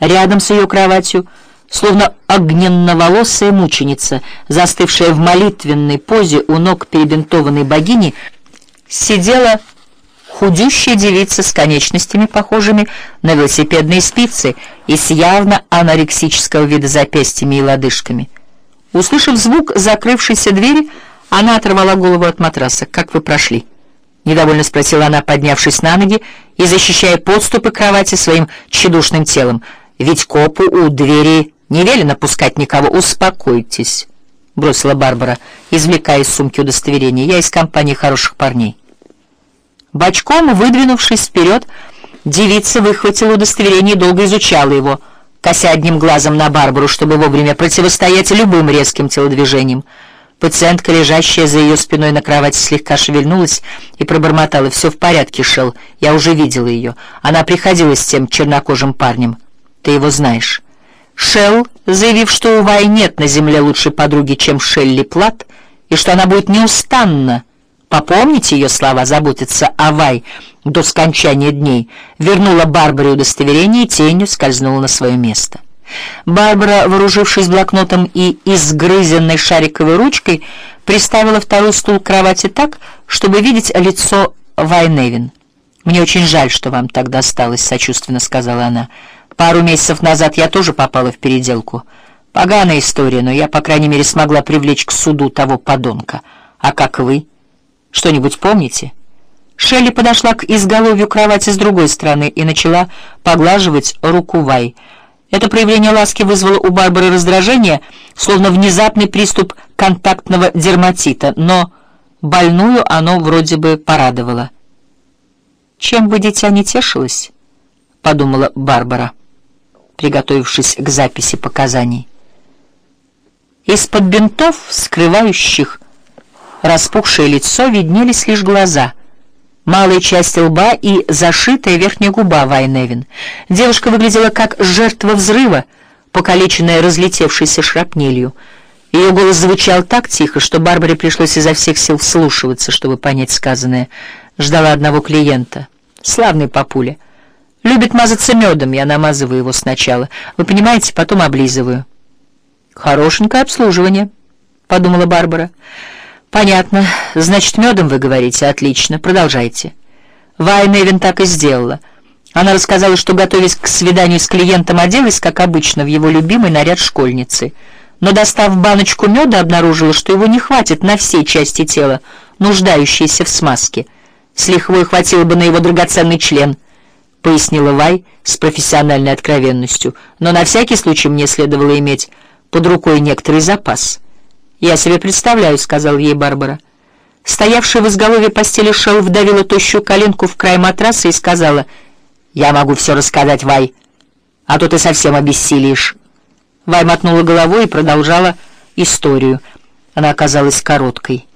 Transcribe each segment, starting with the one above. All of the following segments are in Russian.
Рядом с ее кроватью, словно огненноволосая мученица, застывшая в молитвенной позе у ног перебинтованной богини, сидела худющая девица с конечностями, похожими на велосипедные спицы, и с явно анорексического вида запястьями и лодыжками. Услышав звук закрывшейся двери, она оторвала голову от матраса. «Как вы прошли?» Недовольно спросила она, поднявшись на ноги и защищая подступы кровати своим тщедушным телом. «Ведь копу у двери не велено пускать никого. Успокойтесь», — бросила Барбара, извлекая из сумки удостоверение. «Я из компании хороших парней». Бочком, выдвинувшись вперед, девица выхватила удостоверение и долго изучала его, кося одним глазом на Барбару, чтобы вовремя противостоять любым резким телодвижениям. Пациентка, лежащая за ее спиной на кровати, слегка шевельнулась и пробормотала. «Все в порядке, Шелл. Я уже видела ее. Она приходила с тем чернокожим парнем. Ты его знаешь». Шелл, заявив, что у Вай нет на земле лучшей подруги, чем Шелли Плат, и что она будет неустанно попомнить ее слова, заботиться о Вай до скончания дней, вернула Барбаре удостоверение и тенью скользнула на свое место. Барбара, вооружившись блокнотом и изгрызенной шариковой ручкой, приставила второй стул к кровати так, чтобы видеть лицо Вайневин. «Мне очень жаль, что вам так досталось», — сочувственно сказала она. «Пару месяцев назад я тоже попала в переделку. Поганая история, но я, по крайней мере, смогла привлечь к суду того подонка. А как вы? Что-нибудь помните?» Шелли подошла к изголовью кровати с другой стороны и начала поглаживать руку Вай — это проявление ласки вызвало у Барбары раздражение, словно внезапный приступ контактного дерматита, но больную оно вроде бы порадовало. «Чем бы дитя не тешилось?» — подумала Барбара, приготовившись к записи показаний. Из-под бинтов, скрывающих распухшее лицо, виднелись лишь глаза — малая часть лба и зашитая верхняя губа Вайневин. Девушка выглядела как жертва взрыва, покалеченная разлетевшейся шрапнелью. Ее голос звучал так тихо, что Барбаре пришлось изо всех сил вслушиваться, чтобы понять сказанное. Ждала одного клиента. Славный папуля. Любит мазаться медом, я намазываю его сначала. Вы понимаете, потом облизываю. Хорошенькое обслуживание, подумала Барбара. «Понятно. Значит, медом вы говорите? Отлично. Продолжайте». Вайн Эвен так и сделала. Она рассказала, что, готовясь к свиданию с клиентом, оделась, как обычно, в его любимый наряд школьницы. Но, достав баночку меда, обнаружила, что его не хватит на все части тела, нуждающиеся в смазке. С лихвой хватило бы на его драгоценный член, пояснила Вай с профессиональной откровенностью. Но на всякий случай мне следовало иметь под рукой некоторый запас. «Я себе представляю», — сказал ей Барбара. Стоявшая в изголовье постели Шелл вдавила тощую коленку в край матраса и сказала, «Я могу все рассказать, Вай, а то ты совсем обессилишь». Вай мотнула головой и продолжала историю. Она оказалась короткой.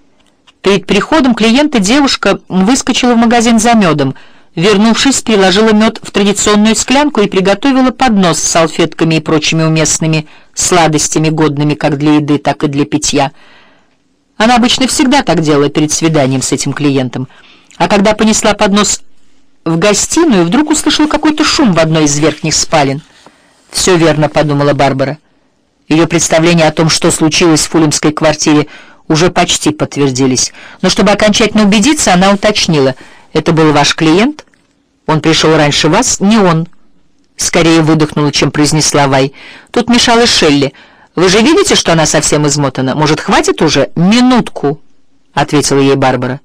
Перед приходом клиента девушка выскочила в магазин за медом — Вернувшись, приложила мед в традиционную склянку и приготовила поднос с салфетками и прочими уместными сладостями, годными как для еды, так и для питья. Она обычно всегда так делала перед свиданием с этим клиентом. А когда понесла поднос в гостиную, вдруг услышала какой-то шум в одной из верхних спален. «Все верно», — подумала Барбара. Ее представления о том, что случилось в фулемской квартире, уже почти подтвердились. Но чтобы окончательно убедиться, она уточнила — это был ваш клиент? Он пришел раньше вас? Не он. Скорее выдохнула, чем произнесла Вай. Тут мешала Шелли. Вы же видите, что она совсем измотана? Может, хватит уже? Минутку, ответила ей Барбара.